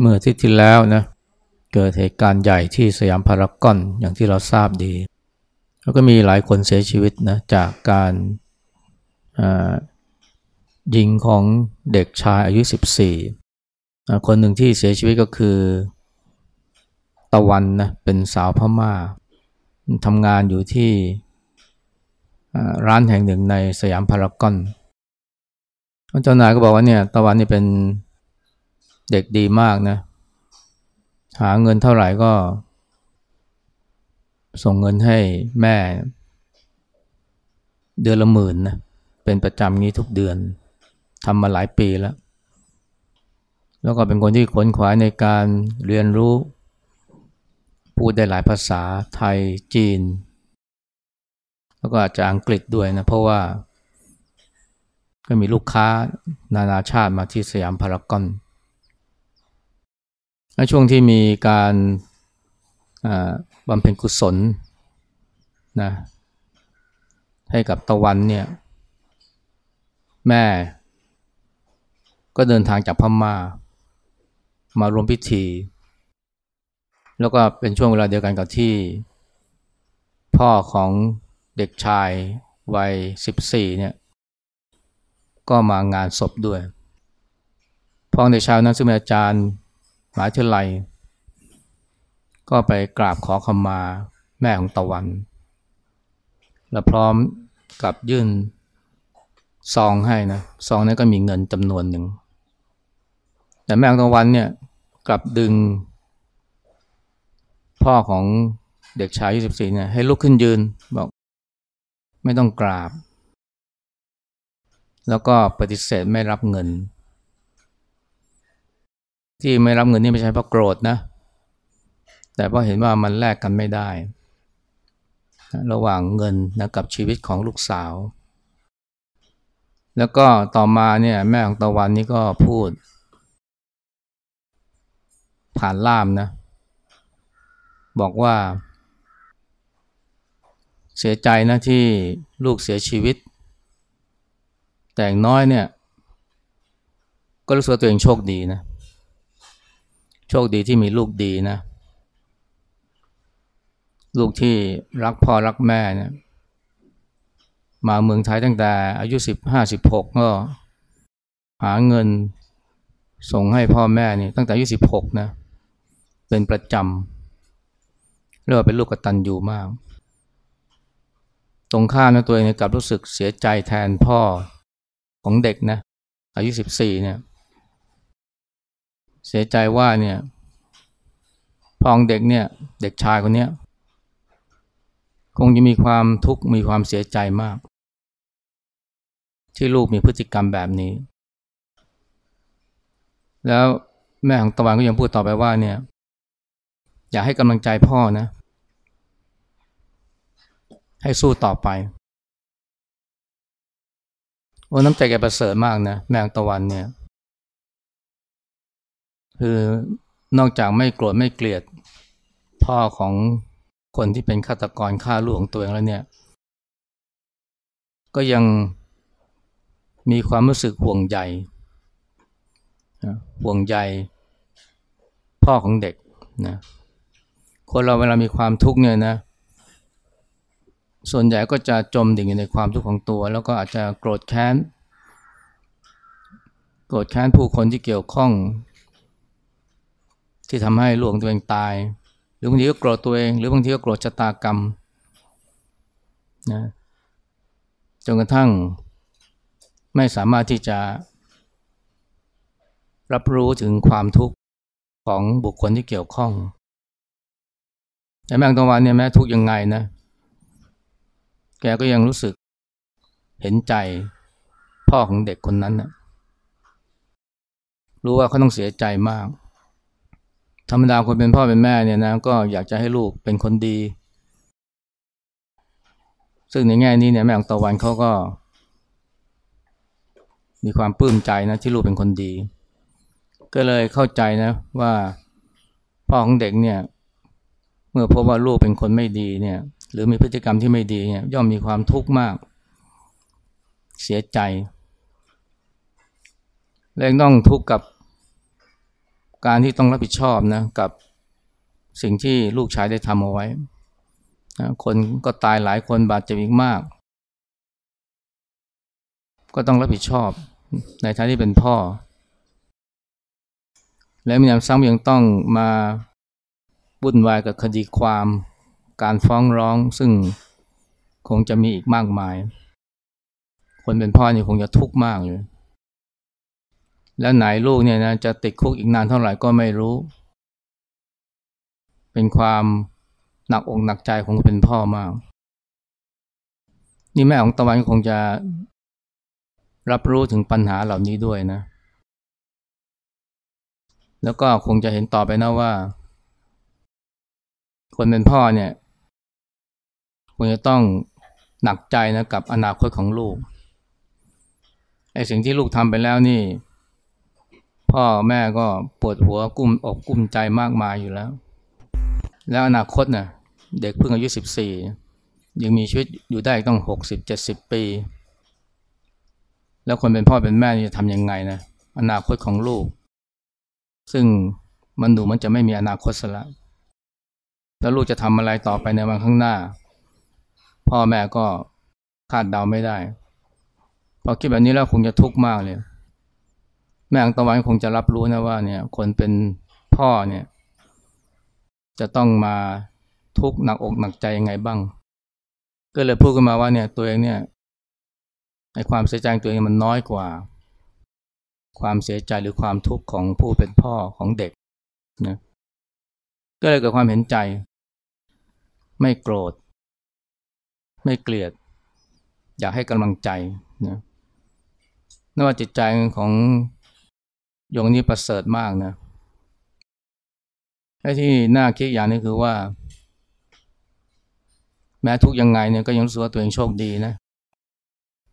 เมื่ออาทิตย์ที่แล้วนะเกิดเหตุการณ์ใหญ่ที่สยามพารากอนอย่างที่เราทราบดี แล้วก็มีหลายคนเสียชีวิตนะจากการยิงของเด็กชายอายุ 14 คนหนึ่งที่เสียชีวิตก็คือตะวันนะเป็นสาวพม่าทำงานอยู่ที่ร้านแห่งหนึ่งในสยามพารากอนเจ้านายก็บอกว่าเนี่ยตะวันนี่เป็น เด็กดีมากนะ หาเงินเท่าไหร่ก็ ส่งเงินให้แม่ เดือนละหมื่นนะ เป็นประจำงี้ทุกเดือนทำมาหลายปีแล้ว แล้วก็เป็นคนที่ขนขวายในการเรียนรู้ พูดได้หลายภาษาไทยจีน แล้วก็อาจจะอังกฤษด้วยนะ เพราะว่า ก็มีลูกค้านานาชาติมาที่สยามพารากอน ช่วงที่มีการบำเพ็ญกุศลนะให้กับตะวันเนี่ย แม่ก็เดินทางจากพม่ามารวมพิธี แล้วก็เป็นช่วงเวลาเดียวกันกับที่ พ่อของเด็กชายวัย14เนี่ยก็มางานศพด้วยพ่อเด็กชายนั้นซึ่งเป็นอาจารย์ มหาวิทยาลัย ก็ไปกราบขอขมาแม่ของตะวัน และพร้อมกับยื่นซองให้นะซองนั้นก็มีเงินจำนวนหนึ่ง แต่แม่ของตะวันเนี่ยกลับดึง พ่อของเด็กชายอายุสิบสี่เนี่ยให้ลุกขึ้นยืนบอก ไม่ต้องกราบ แล้วก็ปฏิเสธไม่รับเงิน ที่ไม่รับเงินนี่ไม่ใช่เพราะโกรธนะ แต่เพราะเห็นว่ามันแลกกันไม่ได้ ระหว่างเงินนะกับชีวิตของลูกสาว แล้วก็ต่อมาเนี่ยแม่ของตะวันนี่ก็พูด ผ่านล่ามนะ บอกว่า เสียใจนะที่ลูกเสียชีวิต แต่อย่างน้อยเนี่ย ก็รู้สึกตัวเองโชคดีนะ โชคดีที่มีลูกดีนะ ลูกที่รักพ่อรักแม่เนี่ยมาเมืองไทยตั้งแต่อายุสิบห้าสิบหกก็ หาเงินส่งให้พ่อแม่นี่ตั้งแต่อายุสิบหกนะ เป็นประจำเรียกว่าเป็นลูกกตัญญูมาก ตรงข้ามนะตัวเองกลับรู้สึกเสียใจแทนพ่อของเด็กนะ อายุสิบสี่เนี่ย เสียใจว่าเนี่ยพองเด็กเนี่ย เด็กชายคนเนี้ยคงจะมีความทุกข์มีความเสียใจมาก ที่ลูกมีพฤติกรรมแบบนี้ แล้วแม่ของตะวันก็ยังพูดต่อไปว่าเนี่ย อยากให้กำลังใจพ่อนะ ให้สู้ต่อไปโอ้น้ำใจแกประเสริฐมากนะ แม่ของตะวันเนี่ย คือนอกจากไม่โกรธไม่เกลียดพ่อของคนที่เป็นฆาตกรฆ่าลูกของตัวเองแล้วเนี่ย ก็ยังมีความรู้สึกห่วงใยห่วงใยพ่อของเด็กนะคนเราเวลามีความทุกข์เนี่ยนะ ส่วนใหญ่ก็จะจมดิ่งอยู่ในความทุกข์ของตัว แล้วก็อาจจะโกรธแค้น โกรธแค้นผู้คนที่เกี่ยวข้อง ที่ทำให้ลูกตัวเองตาย หรือบางทีก็โกรธตัวเอง หรือบางทีก็โกรธชะตากรรมนะจนกระทั่งไม่สามารถที่จะ รับรู้ถึงความทุกข์ของบุคคลที่เกี่ยวข้องแต่แม่งตะวันเนี่ยแม้ทุกยังไงนะ แกก็ยังรู้สึกเห็นใจพ่อของเด็กคนนั้นนะรู้ว่าเขาต้องเสียใจมาก ธรรมดาคนเป็นพ่อเป็นแม่เนี่ยนะก็อยากจะให้ลูกเป็นคนดี ซึ่งในแง่นี้เนี่ยแม่ของตะวันเขาก็ มีความปลื้มใจนะที่ลูกเป็นคนดี ก็เลยเข้าใจนะว่าพ่อของเด็กเนี่ย เมื่อพบว่าลูกเป็นคนไม่ดีเนี่ย หรือมีพฤติกรรมที่ไม่ดีเนี่ยย่อมมีความทุกข์มาก เสียใจและต้องทุกข์กับ การที่ต้องรับผิดชอบนะกับสิ่งที่ลูกชายได้ทำเอาไว้นะคนก็ตายหลายคนบาดเจ็บอีกมาก ก็ต้องรับผิดชอบในฐานะที่เป็นพ่อ และมีน้ำซ้ำยังต้องมาวุ่นวายกับคดีความการฟ้องร้องซึ่งคงจะมีอีกมากมาย คนเป็นพ่อนี่คงจะทุกข์มากเลย แล้วไหนลูกเนี่ยนะจะติดคุกอีกนานเท่าไหร่ก็ไม่รู้ เป็นความหนักอกหนักใจของเป็นพ่อมาก นี่แม่ของตะวันคงจะรับรู้ถึงปัญหาเหล่านี้ด้วยนะ แล้วก็คงจะเห็นต่อไปนะว่า คนเป็นพ่อเนี่ยคงจะต้องหนักใจนะกับอนาคตของลูกไอ้สิ่งที่ลูกทำไปแล้วนี่ พ่อแม่ก็ปวดหัวกุ้มอกกุ้มใจมากมายอยู่แล้ว แล้วอนาคตนะ่ะเด็กเพิ่งอายุสิบสี่ยังมีชีวิตอยู่ได้ต้องหกสิบเจ็ดสิบปี แล้วคนเป็นพ่อเป็นแม่จะทำยังไงนะอนาคตของลูก ซึ่งมันดูมันจะไม่มีอนาคตซะแล้วแล้วลูกจะทำอะไรต่อไปในวันข้างหน้า พ่อแม่ก็คาดเดาไม่ได้ พอคิดแบบนี้แล้วคงจะทุกข์มากเลย แม่อังตะวันคงจะรับรู้นะว่าเนี่ยคนเป็นพ่อเนี่ย จะต้องมาทุกข์หนักอกหนักใจยังไงบ้าง ก็เลยพูดขึ้นมาว่าเนี่ยตัวเองเนี่ยไอ้ความเสียใจตัวเองมันน้อยกว่า ความเสียใจหรือความทุกข์ของผู้เป็นพ่อของเด็กนะก็เลยเกิดความเห็นใจ ไม่โกรธ ไม่เกลียด อยากให้กำลังใจนะนว่าจิตใจของ ยงนี้ประเสริฐมากนะไอ้ที่น่าคิดอย่างนี้คือว่า แม้ทุกยังไงเนี่ยก็ยังรู้สึกว่าตัวเองโชคดีนะ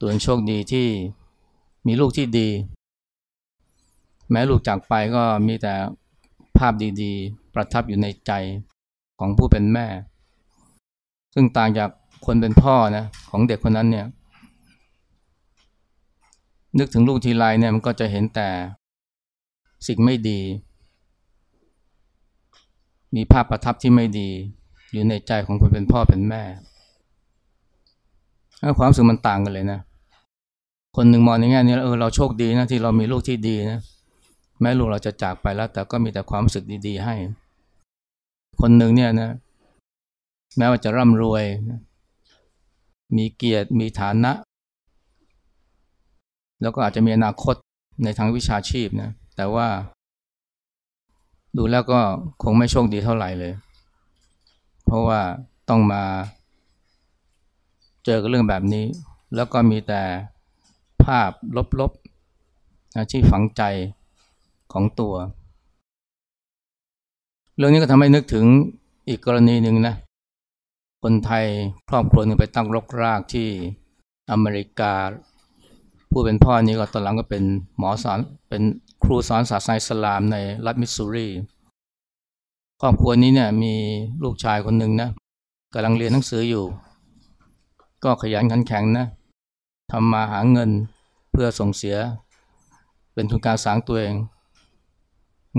ตัวเองโชคดีที่มีลูกที่ดี แม้ลูกจากไปก็มีแต่ภาพดีๆ ประทับอยู่ในใจของผู้เป็นแม่ ซึ่งต่างจากคนเป็นพ่อนะของเด็กคนนั้นเนี่ย นึกถึงลูกทีไรเนี่ยมันก็จะเห็นแต่ สิ่งไม่ดี มีภาพประทับที่ไม่ดี อยู่ในใจของคนเป็นพ่อเป็นแม่ความรู้สึกมันต่างกันเลยนะ คนหนึ่งมองในแง่นี้เออเราโชคดีนะที่เรามีลูกที่ดีนะแม้ลูกเราจะจากไปแล้ว แต่ก็มีแต่ความรู้สึกดี ๆ ให้ คนหนึ่งเนี่ยนะ แม้ว่าจะร่ำรวย มีเกียรติมีฐานะ แล้วก็อาจจะมีอนาคตในทางวิชาชีพนะ แต่ว่า ดูแล้วก็คงไม่โชคดีเท่าไหร่เลย เพราะว่าต้องมา เจอกับเรื่องแบบนี้ แล้วก็มีแต่ภาพลบๆที่ฝังใจของตัว เรื่องนี้ก็ทำให้นึกถึงอีกกรณีหนึ่งนะ คนไทยครอบครัวหนึ่งไปตั้งรกรากที่อเมริกา ผู้เป็นพ่อนี้ก็ตอนหลังก็เป็นหมอสอนเป็นครูสอนศาสนาอิสลามในรัฐมิสซูรีครอบครัวนี้เนี่ยมีลูกชายคนหนึ่งนะกำลังเรียนหนังสืออยู่ ก็ขยันขันแข็งนะทำมาหาเงินเพื่อส่งเสีย เป็นทุนการสร้างตัวเอง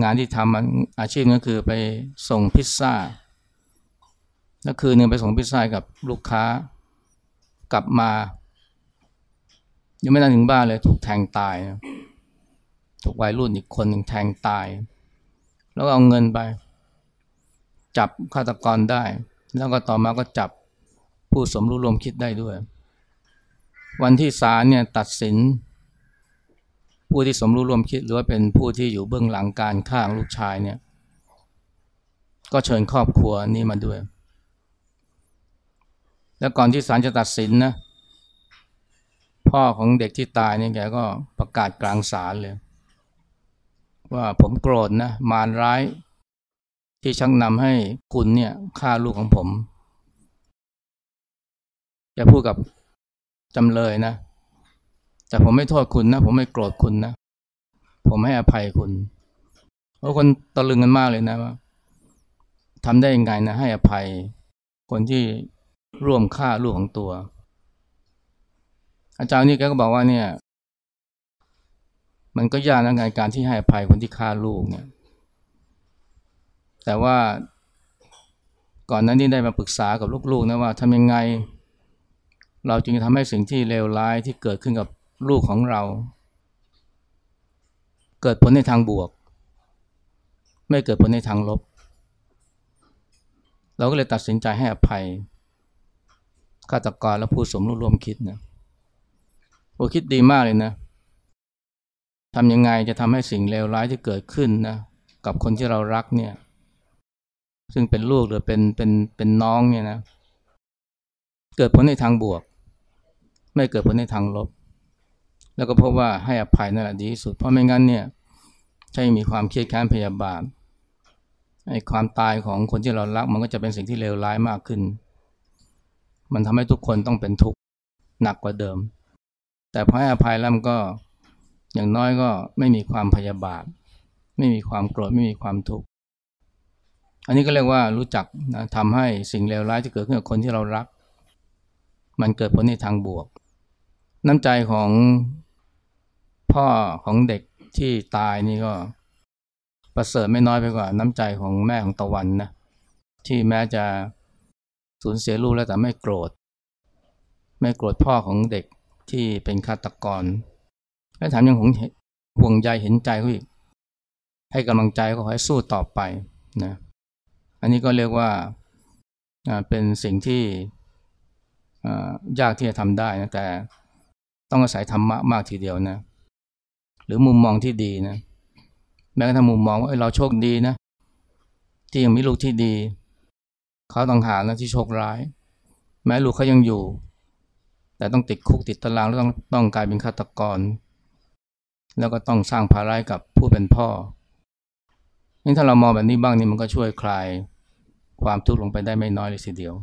งานที่ทำอาชีพก็คือไปส่งพิซซ่าแล้วคืนนึงไปส่งพิซซ่ากับลูกค้ากลับมา ยังไม่นานถึงบ้านเลยถูกแทงตายนะถูกวัยรุ่นอีกคนหนึ่งแทงตาย แล้วเอาเงินไป จับฆาตกรได้ แล้วก็ต่อมาก็จับผู้สมรู้ร่วมคิดได้ด้วย วันที่ศาลเนี่ยตัดสิน ผู้ที่สมรู้ร่วมคิด หรือว่าเป็นผู้ที่อยู่เบื้องหลังการฆ่าลูกชายเนี่ย ก็เชิญครอบครัวนี้มาด้วย แล้วก่อนที่ศาลจะตัดสินนะ พ่อของเด็กที่ตายเนี่ยแกก็ประกาศกลางศาลเลย ว่าผมโกรธนะ มารร้าย ที่ชักนำให้คุณเนี่ยฆ่าลูกของผมแกพูดกับจำเลยนะ แต่ผมไม่โทษคุณนะ ผมไม่โกรธคุณนะ ผมให้อภัยคุณเพราะคนตะลึงกันมากเลยนะว่าทำได้ยังไงนะ ให้อภัยคนที่ร่วมฆ่าลูกของตัว อาจารย์นี่แกก็บอกว่าเนี่ย มันก็ยากนะงานการที่ให้อภัยคนที่ฆ่าลูกเนี่ย แต่ว่าก่อนนั้นนี่ได้มาปรึกษากับลูกๆนะว่าทำยังไง เราจึงจะทำให้สิ่งที่เลวร้ายที่เกิดขึ้นกับลูกของเรา เกิดผลในทางบวก ไม่เกิดผลในทางลบ เราก็เลยตัดสินใจให้อภัยฆาตกรและผู้สมรู้ร่วมคิดนะ โอ้คิดดีมากเลยนะทำยังไงจะทำให้สิ่งเลวร้ายที่เกิดขึ้นนะกับคนที่เรารักเนี่ย ซึ่งเป็นลูกหรือเป็นเป็นเป็นน้องเนี่ยนะเกิดผลในทางบวก ไม่เกิดผลในทางลบ แล้วก็พบว่าให้อภัยนั่นแหละดีที่สุด เพราะไม่งั้นเนี่ยถ้ามีความเครียดแค้นพยาบาทไอ้ความตายของคนที่เรารักมันก็จะเป็นสิ่งที่เลวร้ายมากขึ้น มันทำให้ทุกคนต้องเป็นทุกข์หนักกว่าเดิม แต่พอให้อภัยแล้วมันก็อย่างน้อยก็ไม่มีความพยาบาท ไม่มีความโกรธไม่มีความทุกข์อันนี้ก็เรียกว่ารู้จักนะทำให้สิ่งเลวร้ายที่เกิดขึ้นกับคนที่เรารัก มันเกิดผลในทางบวก น้ำใจของพ่อของเด็กที่ตายนี่ก็ประเสริฐไม่น้อยไปกว่าน้ำใจของแม่ของตะวันนะที่แม้จะสูญเสียลูกแล้วแต่ไม่โกรธ ไม่โกรธพ่อของเด็ก ที่เป็นฆาตกร และถามยังหงห่วงใยเห็นใจเขาอีก ให้กำลังใจเขาให้สู้ต่อไปนะอันนี้ก็เรียกว่าเป็นสิ่งที่ยากที่จะทำได้นะแต่ต้องอาศัยธรรมะมากทีเดียวนะ หรือมุมมองที่ดีนะ แม้กระทั่งมุมมองว่าเราโชคดีนะ ที่ยังมีลูกที่ดี เขาต้องหาแล้วที่โชคร้าย แม้ลูกเขายังอยู่ แต่ต้องติดคุกติดตารางแล้วต้องต้องกลายเป็นฆาตกร แล้วก็ต้องสร้างภาระกับผู้เป็นพ่อนี่ถ้าเรามองแบบนี้บ้างนี่มันก็ช่วยคลายความทุกข์ลงไปได้ไม่น้อยเลยทีเดียว